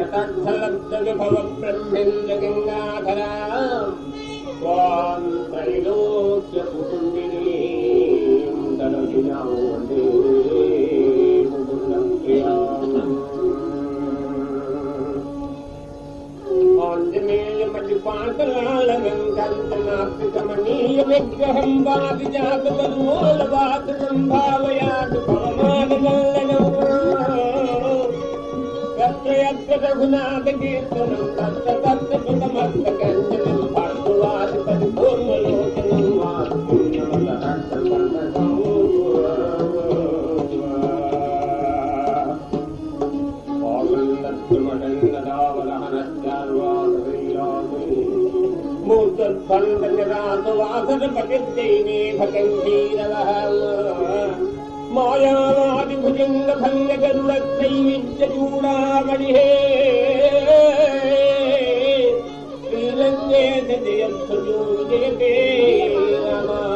ंगाचमे पाणी ग्रहं वालवातावया भवान रखुनाथावी मूता विग्रहं वादिजाततन्मूलवासनं भावयातु पवमानमल्लनम् यत्र यत्र रघुनाथकीर्तनं तत्र तत्र कृतमस्तकञ्जनं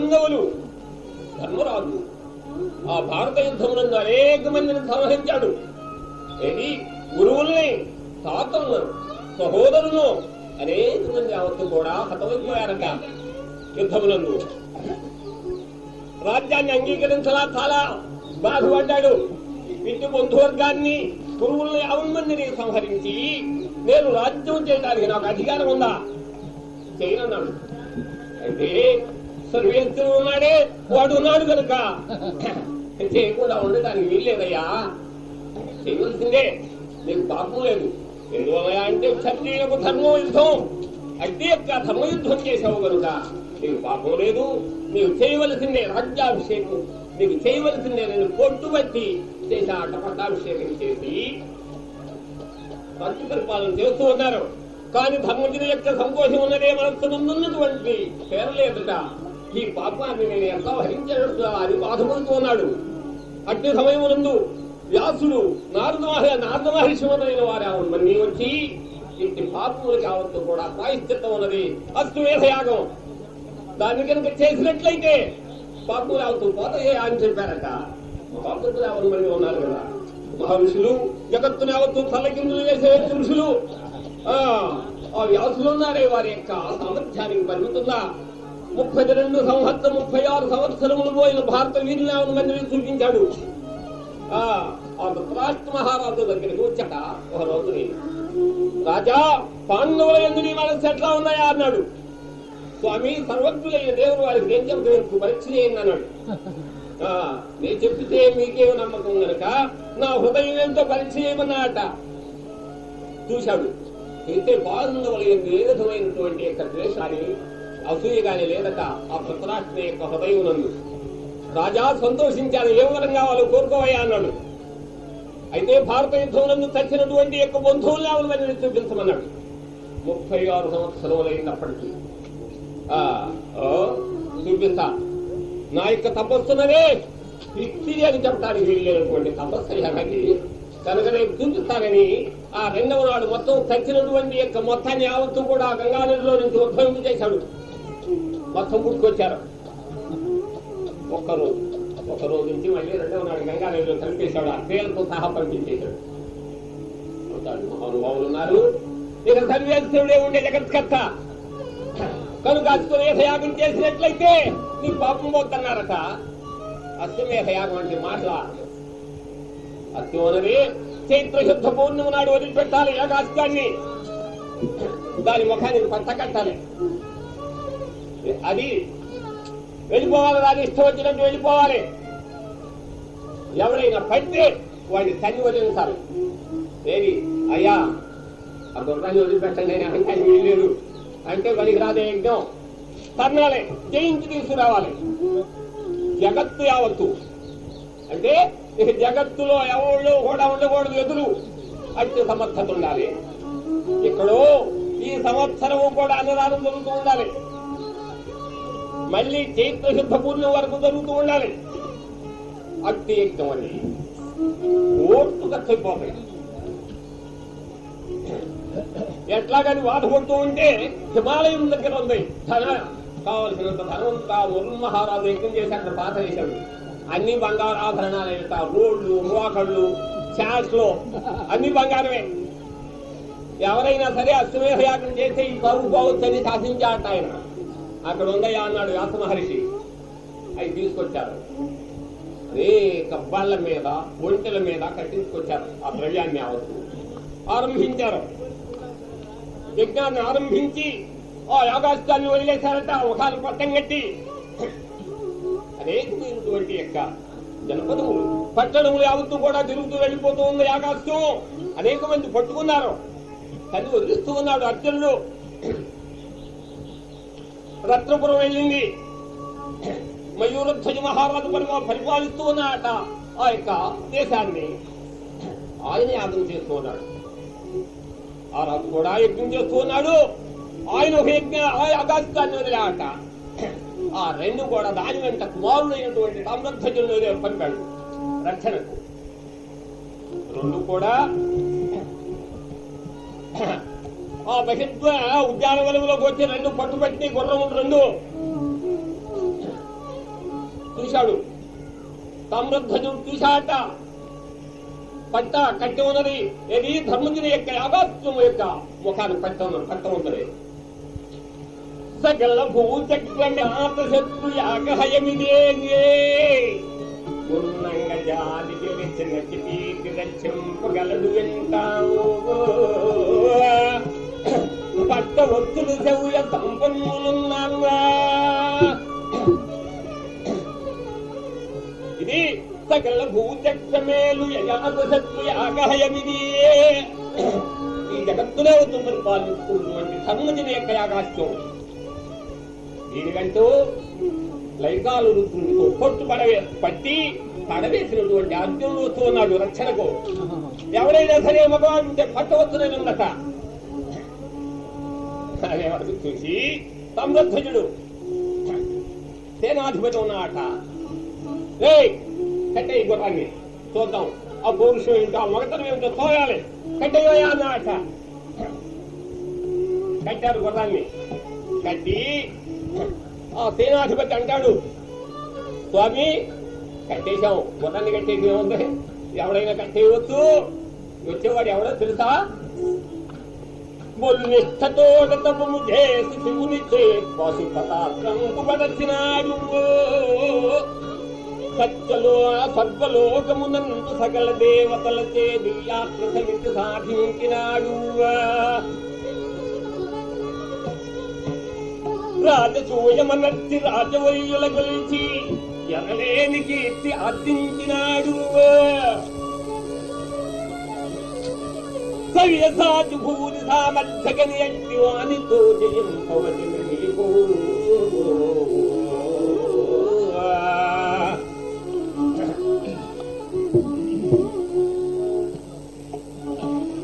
పాండవులు ధర్మరాజు ఆ భారత యుద్ధమునందు అనేక మందిని సంహరించాడు ఏది? గురువుల్ని తాతలను సహోదరులను అనేక మంది అవత్తు కూడా హతమైపోయారట యుద్ధములందు రాజ్యాన్ని అంగీకరించలా చాలా బాధపడ్డాడు. ఇంటి బంధువర్గాన్ని గురువుల్ని అవన్మందిని సంహరించి నేను రాజ్యం చేయడానికి నాకు అధికారం ఉందా? చేయనన్నాడు. అయితే సర్వేశ్వరుడు ఉన్నాడే వాడు ఉన్నాడు కనుక చేయకుండా ఉండటానికి వీల్లేదయ్యా. చేయవలసిందే. నీకు పాపం లేదు. ఎందువల్ల అంటే క్షత్రియులకు ధర్మం యుద్ధం అగ్ని యొక్క ధర్మయుద్ధం చేసావు కనుక నీకు పాపం లేదు. నీవు చేయవలసిందే రాజ్యాభిషేకం. నీకు చేయవలసిందే నేను పొట్టుబట్టి కొట్టుబట్టి చేశాట పట్టాభిషేకం చేసి రాజ్య చేస్తూ ఉన్నారు. కానీ ధర్మజుని యొక్క సంతోషం ఉన్నదే మనస్సు ముందున్నటువంటి పేరలేదుట. ఈ పాపాన్ని నేను ఎంత భరించడు అని బాధపడుతూ ఉన్నాడు. అట్టి సమయమునందు వ్యాసుడు నారద నారద మహర్షి మొదలైన వారు అవన్నీ వచ్చి ఇంటి పాపములు ఆవత్తు కూడా ప్రాయశ్చిత్తం ఉన్నది. అస్తు వేదయాగం దాన్ని కనుక చేసినట్లయితే పాపములు అవుతూ పోతాయి అని చెప్పారట పాపములు ఎవరు మంది ఉన్నారు కదా. మహర్షులు జగత్తుని యావత్తు తలకిందులు వేసే పురుషులు. ఆ ఆ వ్యాసులు ఉన్నారే వారి యొక్క సామర్థ్యానికి పరిమితుందా ముప్పై రెండు సంవత్సరం ముప్పై ఆరు సంవత్సరములు పోయిన భారత వీరులు యావన మందిని చూపించాడు ఆ ధృతరాష్ట్ర మహారాజు దగ్గరికి వచ్చాట ఒక రోజుని రాజా పాండవుల ఎందు నీ మనసు ఎట్లా ఉన్నాయా? అన్నాడు. స్వామి సర్వజ్ఞులైన దేవుడు వారికి ఏం చెప్తే పరీక్ష చేయండి అన్నాడు. ఆ, నేను చెప్తే మీకేమి నమ్మకం గనక నా హృదయం ఎంతో పరీక్ష చేయమన్నాట చూశాడు. అయితే పాండవుల ఎందు ఏ విధమైనటువంటి యొక్క ద్వేషాన్ని అసూయ గాని లేదట. ఆ ధృతరాష్ట్ర యొక్క హృదయమునందు. నందు రాజా సంతోషించాను ఏ వరం కావాలో కోరుకోవయ్యా అన్నాడు. అయితే భారత యుద్ధంలో చచ్చినటువంటి యొక్క బంధువులు ఎవరిని చూపించమన్నాడు. ముప్పై ఆరు సంవత్సరములైనప్పటికీ. ఆ, ఓ, చూపిస్తా. నా యొక్క తపస్సునవే పిచ్చి అని చెప్పడానికి వీలైనటువంటి తపస్సు ఎలాంటి కనుక నేను చూపిస్తానని ఆ రెండవ నాడు మొత్తం చచ్చినటువంటి యొక్క మొత్తాన్ని యావత్తు కూడా గంగానదిలో నుంచి ఉద్భవింపు చేశాడు మొత్తం పుట్టుకొచ్చారు ఒక్కరోజు ఒక రోజు నుంచి మళ్ళీ రెండవ నాడు గంగానదిలో కలిపేశాడు ఆ పేర్లతో సహా పంపించేశాడు మహానుభావులు ఉన్నారు. ఇక సర్వేశ్వరుడే ఉండే జగత్కర్త. కనుక అశ్వమేధయాగం చేసినట్లయితే నీ పాపం పోతున్నారట అశ్వమేధయాగం అంటే మాటల అశ్వనది చైత్ర శుద్ధ పౌర్ణమి నాడు వదిలిపెట్టాలి యాగాస్యాన్ని దాని ముఖానికి పట్ట కట్టాలి. అది వెళ్ళిపోవాలి దాని ఇష్టం వచ్చినట్టు వెళ్ళిపోవాలి. ఎవరైనా పడితే వాడిని తల్లి వదిలించాలి ఏది? అయ్యా ఆ గుర్రాన్ని వదిలిపెట్టండి అని అహంకారం వీల్లేదు అంటే పనికి రాదే యజ్ఞం. తన్నాలే జయించి తీసుకురావాలి. జగత్తు యావత్తు. అంటే ఇక జగత్తులో ఎవళ్ళు కూడా ఉండకూడదు ఎదురు. అట్టి సమర్థత ఉండాలి. ఇక్కడో ఈ సంవత్సరము కూడా అన్నదానం జరుగుతూ ఉండాలి. మళ్ళీ చైత్ర శుద్ధ పూర్ణం వరకు జరుగుతూ ఉండాలి. అట్టి యజ్ఞం అని. ఓట్లు ఖర్చయిపోతాయి ఎట్లాగని బాధపడుతూ ఉంటే హిమాలయం దగ్గర ఉంది. ధన కావలసినంత ధనం మురుల్ మహారాజు యజ్ఞం చేశాడు పాత చేశాడు. అన్ని బంగారు ఆభరణాలు వేస్తా రోడ్లు మోకళ్ళు చాట్లు అన్ని బంగారమే. ఎవరైనా సరే అశ్వమేధ యాగం చేస్తే ఈ పరువు పోవచ్చని శాసించాట ఆయన. అక్కడ ఉందయ్యా అన్నాడు వ్యాస మహర్షి. అవి తీసుకొచ్చారు. అనేక బళ్ళ మీద ఒంటెల మీద కట్టించుకొచ్చారు ఆ ద్రవ్యాన్ని ఆవత్తు ఆరంభించారు. యజ్ఞాన్ని ఆరంభించి ఆ యాగాస్తాన్ని వదిలేశారట ఒకళ్ళు పట్టం కట్టి. అనేకమైనటువంటి యొక్క జనపదములు పట్టణములు యావత్తు కూడా తిరుగుతూ వెళ్ళిపోతూ ఉంది యాగాస్తు అనేక మంది పట్టుకున్నారు. కానీ వదిలిస్తూ ఉన్నాడు అర్జునుడు. రత్నపురం వెళ్ళింది మయూరధ్వజ మహారాజు పరిమా పరిపాలిస్తూ ఉన్నాడట ఆ యొక్క దేశాన్ని ఆయన యాగం చేస్తూ ఉన్నాడు ఆ రాజు కూడా యజ్ఞం చేస్తూ ఉన్నాడు ఆయన ఒక యజ్ఞ ఆ యాగాస్తాన్ని ఆ రెండు కూడా దాని వెంట కుమారుడైనటువంటి తామ్రధ్వజుడు పంపాడు రక్షణకు రెండు కూడా ఆ బహిర్వ ఉద్యానవనంలోకి వచ్చి రెండు పట్టుబట్టి గుర్రం రెండు. చూశాడు. సమృద్ధజం చూశాట. పట్ట కట్టి ఉన్నది. ఏది? ధర్మజుని యొక్క యాగాత్వం యొక్క ముఖానికి పట్ట పట్ట ఉన్నది. సకల భూచక్రనాథ శత్రు యాగహయమిదే. ఉన్నంగ జాతి గెలిచిన చిటీకి రక్షింపగలడు వింటావు పట్ట ఒత్తులు శౌర్య సంపన్నులున్నా ఇది సకల భూచక్రమేలు యజాత యాగహయమిది ఈ జగత్తులో అవుతుంది పాలిస్తున్నటువంటి ధర్మజుని యొక్క యాగాస్యం దీనికంటూ లైకాలు రుద్రుడితో పొట్టు పడవే పట్టి పడవేసినటువంటి అర్జునుడు వస్తూ ఉన్నాడు రక్షణకు. ఎవరైనా సరే మగవాడు ఉంటే పట్టవచ్చునని ఉందట చూసి సమృద్ధజుడు సేనాధిపతి ఉన్నాట రే కట్టేయి గుర్రాన్ని చూద్దాం. ఆ పౌరుషం ఇంకా మగతనం ఏమిటో తోయాలి కట్టేయోయా అన్నమాట కట్టారు గుర్రాన్ని కట్టి ఆ సేనాధిపతి అంటాడు స్వామి కట్టేశాం. గుర్రాన్ని కట్టేసి ఏముంది? ఎవడైనా కట్టేయవచ్చు వచ్చేవాడు ఎవడో తెలుసా? బొల్లు నిష్ఠతో తపము చేసి శివుని శివునిచే పశుపతాత్రంకు పడచినాడు సత్యలో సర్వలోకమునందు సకల దేవతలచే దివ్యాత్మ సమితి సాధించినాడు. రాజసూయమనర్చి రాజవయ్యుల గురించి ఎనలేని కీర్తి అర్థించినాడు సవ్యసాచు భూరి అట్టి వానితో జయం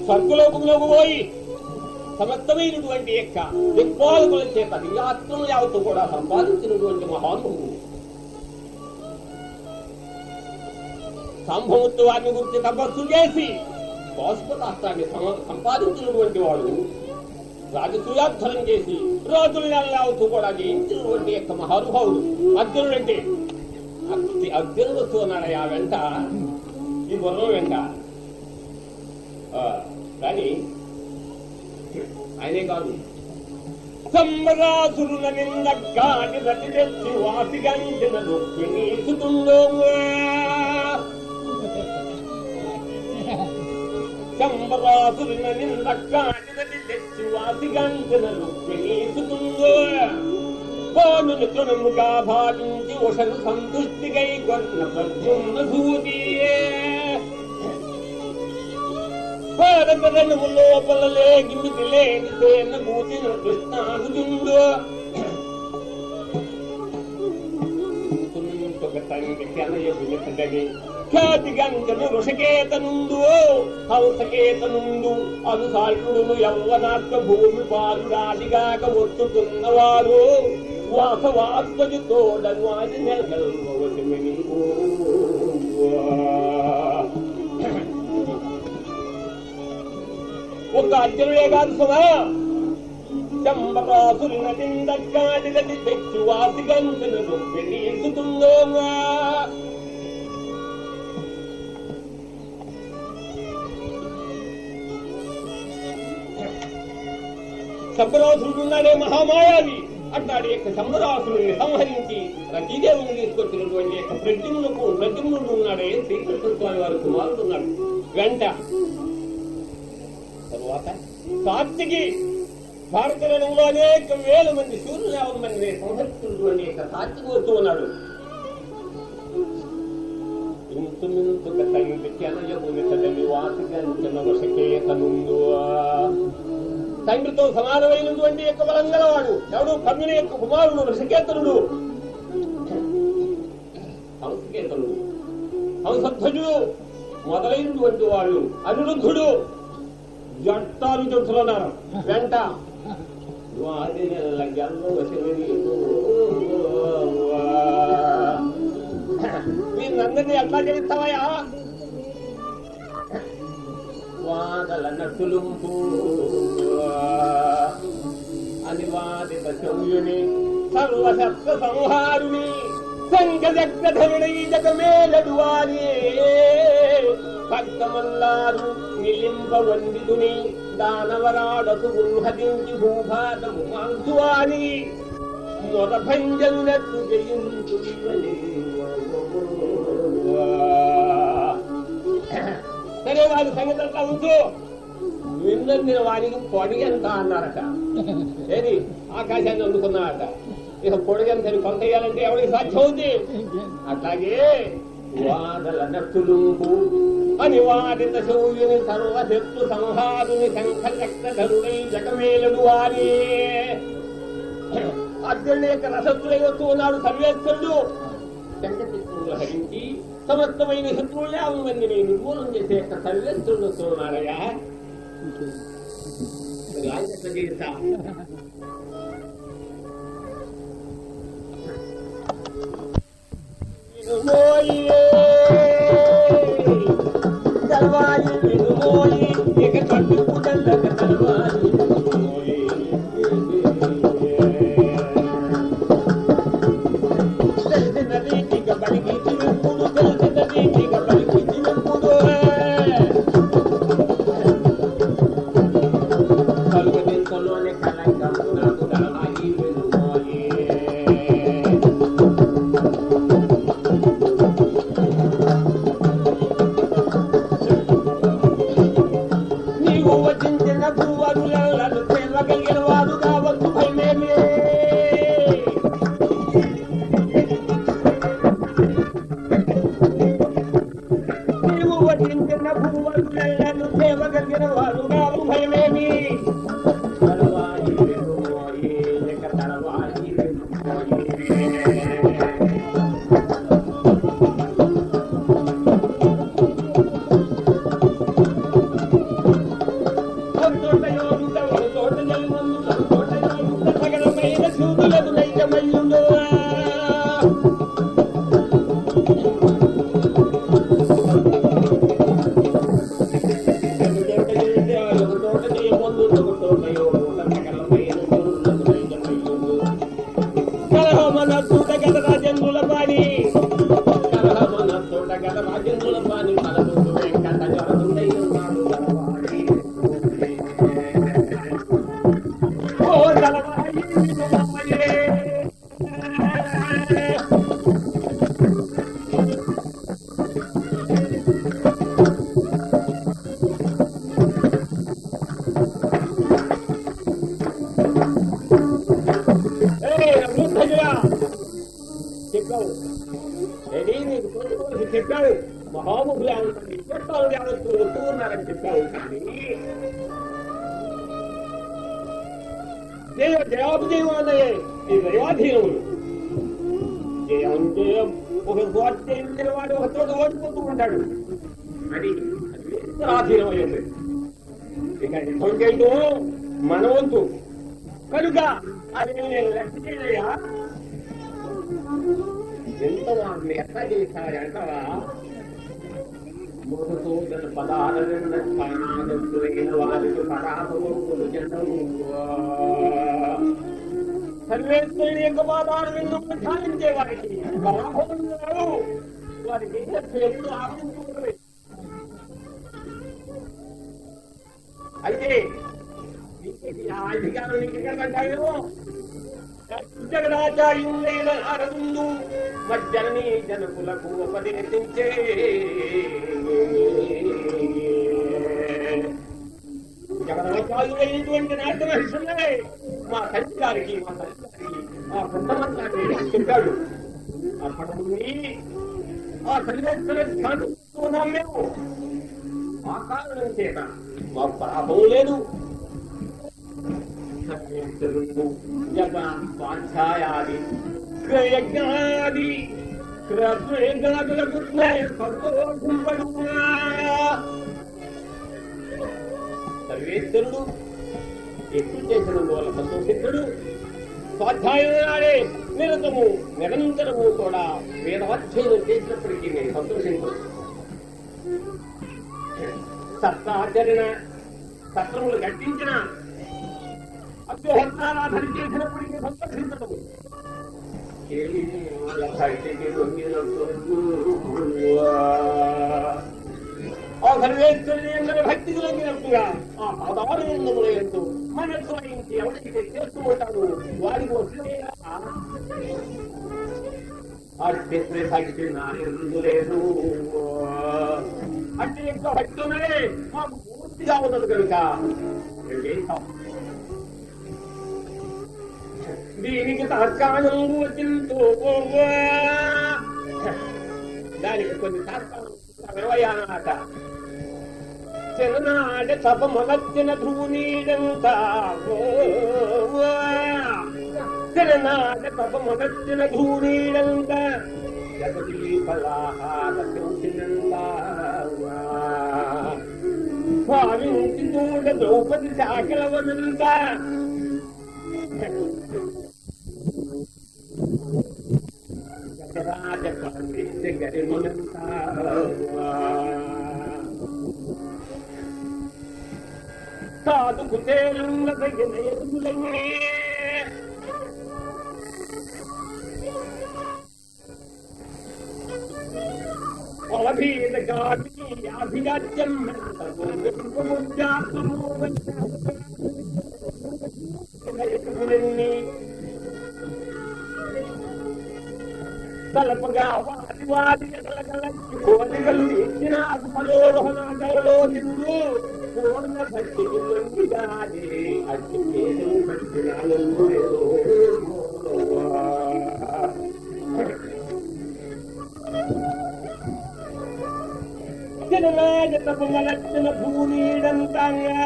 స్వర్గలోకంలోకి పోయి సమస్తమైనటువంటి యొక్క దిక్పాలకుల చేత దివ్యాత్మం యావత్తు కూడా సంపాదించినటువంటి మహానుభవుడు. సంభవత్వాన్ని గురించి తపస్సు చేసి బాష్పతాస్త్రాన్ని సమ- సంపాదించినటువంటి వాడు రాజసూయాధ్వరం చేసి రాజుల యావత్తు కూడా జయించినటువంటి యొక్క మహానుభావుడు అర్జునుడు అంటే అర్జునుడు వస్తూ ఉన్నాడు ఆ వెంట. ఈ గుర్రం వెంట. కానీ ఆయనే కాదు. సంబరాసురుల నింద కాని రతి తెచ్చి వాసిగంచిన రుక్మిణీ సుతుండో సంబరాసురుల నింద కాని తెచ్చి వాసిగంచిన రుక్మిణీ సుతుండో కోనుని తృణముగా భావించి ఉషను సంతుష్టికై కొన్న ప్రద్యుమ్న సూతియే. భారతరణము లోపల లేగిమితి లేని సేన కూచిన కృష్ణానుజుండు. ఒక ఋషకేతనుందు హంసకేతనుందు వినితగని ఖ్యాతి భూమి పాలుడాదిగాక ఒత్తుతున్నవారు వాసవాత్మజు తోడను అది నెలగల్వవసిమి ఒక అర్జునుడే కాదు సుమా చంబరాసురుల నిందక్కాడిగది తెచ్చు వాసిగంతున రుక్మిణీసుతుందో శంబరాసురుడు ఉన్నాడే మహామాయావి. అట్లాడి యొక్క శంబరాసురుడిని సంహరించి. రతీదేవుని తీసుకొచ్చినటువంటి యొక్క ప్రద్యుమ్నుకు ప్రద్యుమ్నుడు ఉన్నాడే శ్రీకృష్ణ స్వామి వారు కుమారుడు ఉన్నాడు వెంట తరువాత సాత్వికి భారతదేశంలో అనేక వేల మంది సూర్యులు యాభై మంది సంహరిస్తున్నటువంటి యొక్క సాత్వికి ఉన్నాడు ఇంతు తండ్రి కెనయముని తల్లి వశకేతనుందు తండ్రితో సమానమైనటువంటి యొక్క బలం గలవాడు. ఎవడు? కమ్యుని యొక్క కుమారుడు వృషకేతనుడు హంసకేతనుడు. హంసధ్వజుడు. మొదలైనటువంటి వాడు. అనిరుద్ధుడు. జట్టాలు చెబుతున్నారు వెంట వారి నెల వీళ్ళందరినీ ఎట్లా చేస్తావయా వాదల నటులుంపు అనివాదిత శౌర్యుని సర్వసత్వ సంహారుని సంగజగ్ధరుడై జగమేలడువాని భక్తమల్లారు నిలింప వందితుని దానవరాడసు గుంహరించి భూభాగము మాంసువాని మొద జయించు సరే వారి సంగతి అట్లా ఉంచు విన్నందిన వానికి పొడిగంత అన్నారట. ఏది? ఆకాశాన్ని అందుకున్నారట. ఇక పొడిగంతని కొంత వేయాలంటే ఎవరికి సాధ్యం అవుతుంది అట్లాగే వాదల నట్టులుంపు అనివాదిత శౌర్యుని సర్వశత్రు సంహారుని శంఖ చక్రధరుడై జగమేలుడు వారి. అర్జునుడి యొక్క రసత్తులై వస్తూ ఉన్నాడు సర్వేశ్వరుడు శంఖచక్రులు హరించి సమస్తమైన శత్రువులే యాభై మందిని నిర్మూలన చేసే యొక్క సర్వేశ్వరుడు వస్తూ ఉన్నాడయ్యా ஓடியே చేయమన్నాయే ఈ దైవాధీనములు అంటే జయం ఒక గోడ వాడు ఒక చోట ఓడిపోతూ ఉంటాడు అది అది ఆధీనమైంది ఇక యుద్ధం చేయటం మన వంతు కనుక అది నేను లెక్క చేయలేయా ఎంత వారిని ఎట్లా చేశారంటవా మధుసూదన పదాలన్న స్థానాలైన వారికి పరాభవములు జనము సర్వేశ్వరుని యొక్క పాదాలు సాధించే వారికి పరాభవములు వారికి ఎప్పుడు ఆపించుకుంటుంది అయితే ఆ ఎక్కడ పడ్డాయో? జగదాచార్యులైన అరవిందు మజ్జనని జనకులకు ఉపదేశించే. జగదాచార్యులైనటువంటి నాట్య మహర్షులే మా తల్లి గారికి మా తల్లి గారికి ఆ పెద్దమంత్రాన్ని చెప్పాడు ఆ పటముని ఆ సర్వేశ్వర స్థానం మేము ఆ కారణం చేత మా పాపం లేదు స్వాధ్యాయాది యజ్ఞాది క్రతులకు సర్వేశ్వరుడు. ఎక్కువ చేసినందువల్ల సంతోషితుడు స్వాధ్యాయం నాడే నిరతము నిరంతరము కూడా వేదవాధ్యయనం చేసినప్పటికీ నేను సంతోషించదు సత్తాచరణ సత్రములు గట్టించిన అభ్యర్థారాధన చేసినప్పటికీ సంతోషించటము సంతోషించడం ఆ సర్వేశ్వరుని అందరి భక్తి కలిగినట్టుగా ఆ పదార్థముల ఎందు మనస్సు వహించి ఎవరైతే చేస్తూ ఉంటాడు వారికి వస్తే అట్టి భక్తి నా లేదు. అంటే ఇంకా భక్తులే మాకు పూర్తిగా ఉండదు కనుక దీనికి తాత్కాలం వచ్చిందో దానికి కొన్ని తాత్కాలం ఇరవై అన్నమాట చిన్ననాడ తప మొదచిన ధూనీడంతా చిన్ననాడ తప మొదచిన ధూనీడంతా జగతి ఫలాహార భావించి చూడ ద్రౌపది శాకలవనంతా చెప్పండి దగ్గరి காது குத்தேலுங்கள கையில எதுமில்லையே அவபீத காட்டி அபிராஜ்யம் தலப்பகாவா తలపగా వారి పూర్ణ భక్తి జనరాజతమలక్షణ భూనీడంతంగా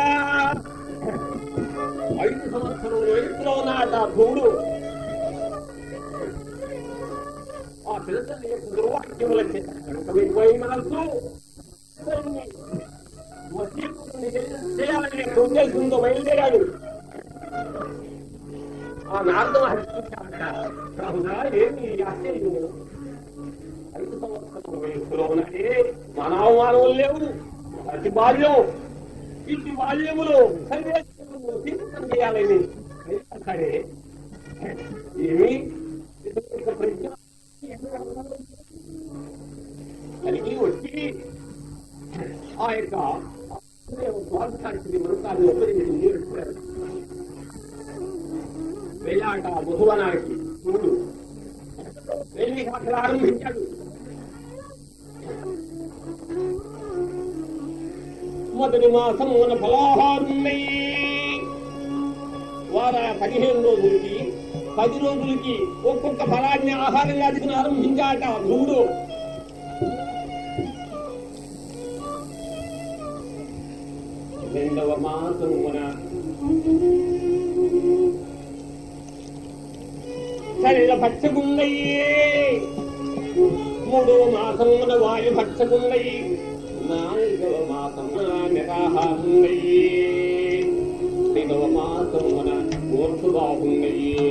ఐదు సంవత్సరం వయసులో నాట భూడు ఆ పిల్లల్ని దుర్వాక్యముల మనసు చేయాలని ఉద్దేశంతో బయలుదేరాడు ఆ నారదం హరిస్తుంటా ఏమి ఆశ్చర్యం ఐదు సంవత్సరం లేవు అతి బాల్యం ఇటు బాల్యములో తీర్థం చేయాలని సరే ఏమి కలిగి వచ్చి ఆ యొక్క స్వార్థానికి మృతాన్ని ఉపయోగించి నేర్చుకున్నారు వెళ్ళాట బహువనానికి ముందు వెళ్ళి అక్కడ ఆరంభించాడు మొదటి మాసం మన ఫలాహారున్నాయి వార పదిహేను రోజులకి పది రోజులకి ఒక్కొక్క ఫలాన్ని ఆహారంగా అదిగిన ఆరంభించాట ధ్రువుడు రెండవ మాసం శరీర భక్షకున్నయ్యే మూడవ మాసమున వాయు భక్షకున్నయ్యి నాలుగవ మాసమున నిరాహారుండయ్యే నిరాహారున్నయ్యే ఐదవ మాసం కోర్టు ఓర్చుబాగున్నయ్యే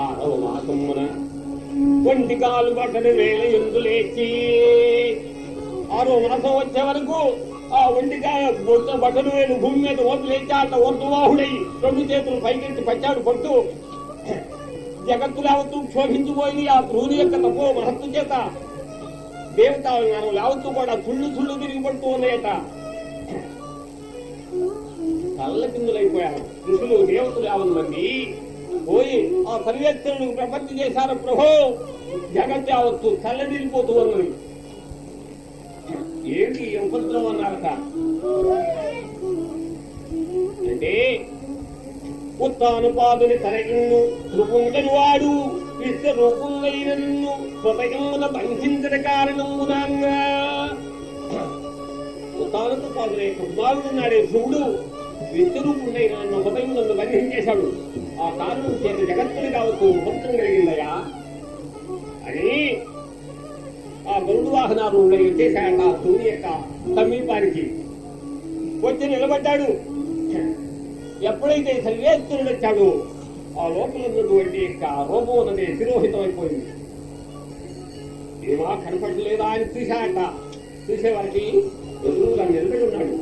ఆరవ ఒంటి కాలు బట్టలు వేల ఎందు లేచి ఆరో మాసం వచ్చే వరకు ఆ ఒంటికాయ బొట్ట బట్టలు వేలు భూమి మీద ఓటు లేచాట ఓర్తువాహుడై రెండు చేతులు పైకెత్తి పచ్చాడు పట్టు జగత్తు యావత్తు క్షోభించిపోయి ఆ ధ్రువుని యొక్క తపో మహత్తు చేత దేవత యావత్తు కూడా చుళ్ళు చుళ్ళు తిరిగి పడుతూ ఉన్నాయట కళ్ళ కిందులైపోయారు ఋషులు దేవతలు యావన్ మంది పోయి ఆ సర్వేశ్వరుడు ప్రపత్తి చేశారు. ప్రభో జగత్ యావత్తు చల్లదిరిపోతూ ఉన్నది. ఏంటి ఈ ఉపద్రవం అన్నారట? అంటే ఉత్తానుపాదుని తరగిన్ను రూపంగని వాడు విశ్వ రూపంగైన నిన్ను స్వతయమున బంధించిన కారణమునంగా ఉత్తానుపాదుని యొక్క కుమారుడున్నాడే శివుడు విశ్వరూపుడైన నన్ను హృదయం నన్ను బంధించేశాడు ఆ కారు చేత జగత్తుని కావచ్చు భక్తం కలిగిందయా అని ఆ గరుడు వాహనాలు వచ్చేసాయంట ఆ సూర్య యొక్క సమీపానికి. వచ్చి నిలబడ్డాడు. ఎప్పుడైతే సర్వేశ్వరుడు వచ్చాడు ఆ లోపల ఉన్నటువంటి యొక్క రూపం ఉన్నది తిరోహితం అయిపోయింది ఏమా కనపడలేదా అని చూశాడట. చూసేవారికి ఎదురుగా నిలబడి ఉన్నాడు.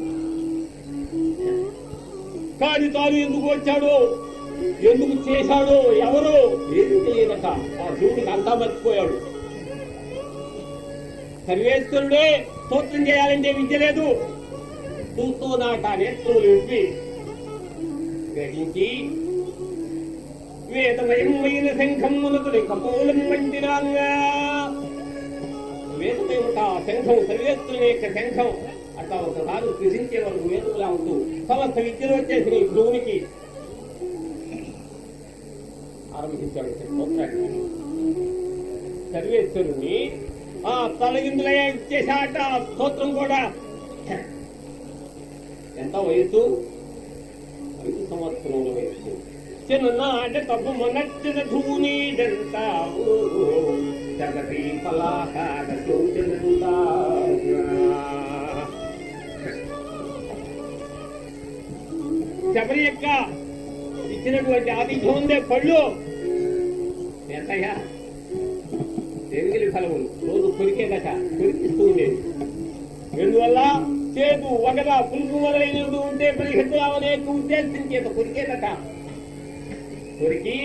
కానీ తాను ఎందుకు వచ్చాడో? ఎందుకు చేశాడో? ఎవరో? ఏది తెలియదట. ఆ శివుడికి అంతా మర్చిపోయాడు. సర్వేశ్వరుడే స్తోత్రం చేయాలంటే విద్య లేదు. చూస్తూ నాట నేత్రులు విప్పి గ్రహించి వేదమయమైన శంఖమునతుడి కపోలం వంటినాంగా వేదమేమిట శంఖం సర్వేశ్వరుని యొక్క శంఖం. అట్లా ఒకసారి కృషించే వరకు వేదములా ఉంటూ సమస్త విద్యలు వచ్చేసి నీ గురువునికి ఆరంభించాడు. సర్వేశ్వరుని ఆ తలగిందులయ్య ఇచ్చేసాట స్తోత్రం కూడా. ఎంత వయసు ఐదు సంవత్సరముల వయసు చిన్ననాట తప్పు మొనచ్చిన ధూనీడంతా జగతి పలాహార సూచనంతా శబరి యొక్క ఇచ్చినటువంటి ఆతిథ్యం ఉందే పళ్ళు. ఎంతయ్యా ఎంగిలి ఫలములు? రోజు కొరికేదట కొరికిస్తూ ఉండేది. ఎందువల్ల? చేదు వగద పులుపు మొదలైనవి ఉంటే పరిగెత్తామనే ఉద్దేశం చేత కొరికేదట కొరికి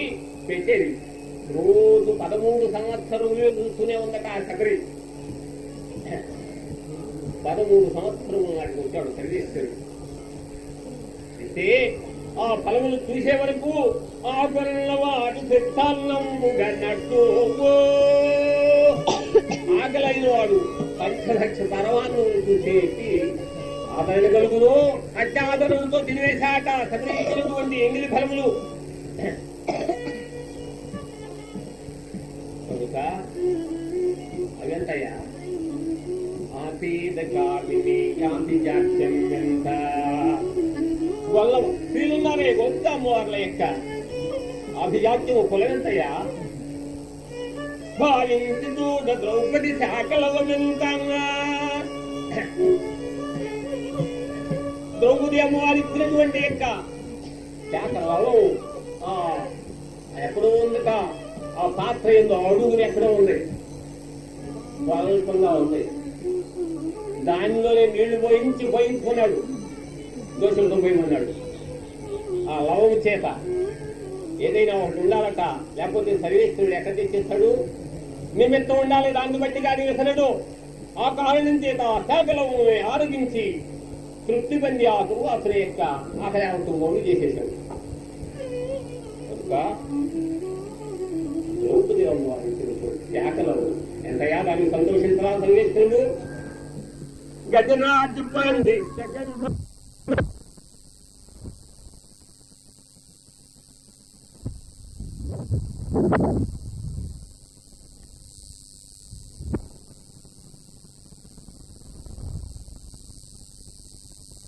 పెట్టేది. రోజు పదమూడు సంవత్సరములు చూస్తూనే ఉందట ఆ చక్రి పదమూడు సంవత్సరములు నాటికి వచ్చాడు సర్వేశ్వరుడు చేస్తే ఆ ఫలములు చూసే వరకు ఆ వాడు సిద్ధాన్నంబుగన్నట్టు ఆకలైన వాడు పంచలక్ష పరమాన్నం చూసేసి ఆదరణ కలుగును. అట్ట ఆదరణతో తినివేశాట. సగరించినటువంటి ఎంగిలి ఫలములు. కనుక అవంతయ్యా ఆపీద కామిని కాంతి జాత్యం ఎంత? వల్ల వీళ్ళున్నారే గొంత అమ్మవార్ల యొక్క? అభిజాత్యము కులమెంతయ్యా? భావించి చూడ ద్రౌపది శాఖలవమెంతంగా ద్రౌపది అమ్మవారి ఇచ్చినటువంటి యొక్క శాఖలలో ఆ ఎక్కడో ఉందిట. ఆ పాత్ర ఏందో అడుగుని ఎక్కడో ఉంది. స్వల్పంగా ఉంది. దానిలోనే నీళ్ళు పోయించి పోయించుకున్నాడు. దోషులతో పోయమన్నాడు ఆ లవము చేత ఏదైనా ఒకటి ఉండాలట లేకపోతే సర్వేశ్వరుడు ఎక్కడ తెచ్చేస్తాడు? నిమిత్తం ఉండాలి దాన్ని బట్టి గాడి వేసలేడు ఆ కారణం చేత శాఖలము ఆరోగించి తృప్తి పొంది ఆ దుర్వాసన యొక్క ఆకలి చేసేశాడు. కనుక ద్రౌపది అమ్మవారి శాఖలో ఎంతయా దానికి సంతోషించరా సర్వేశ్వరుడు? గజనా చెప్పండి